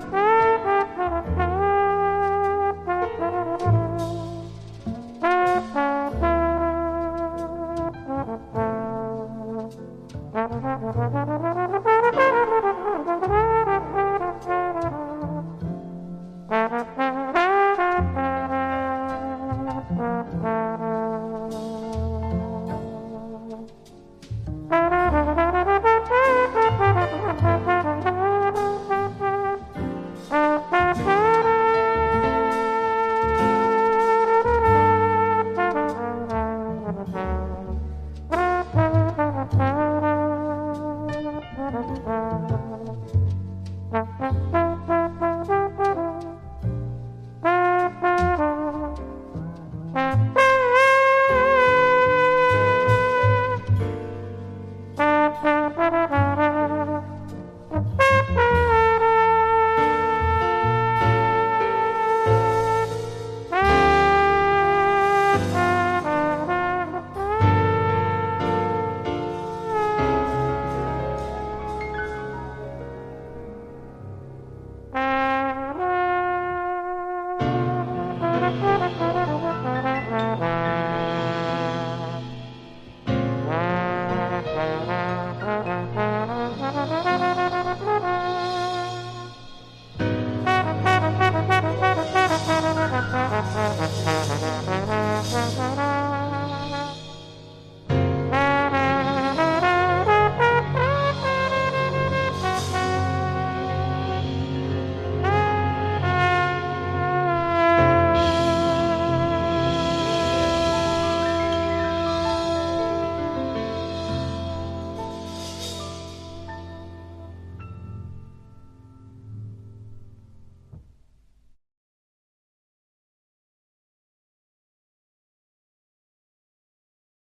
Mm-hmm. Mm-hmm.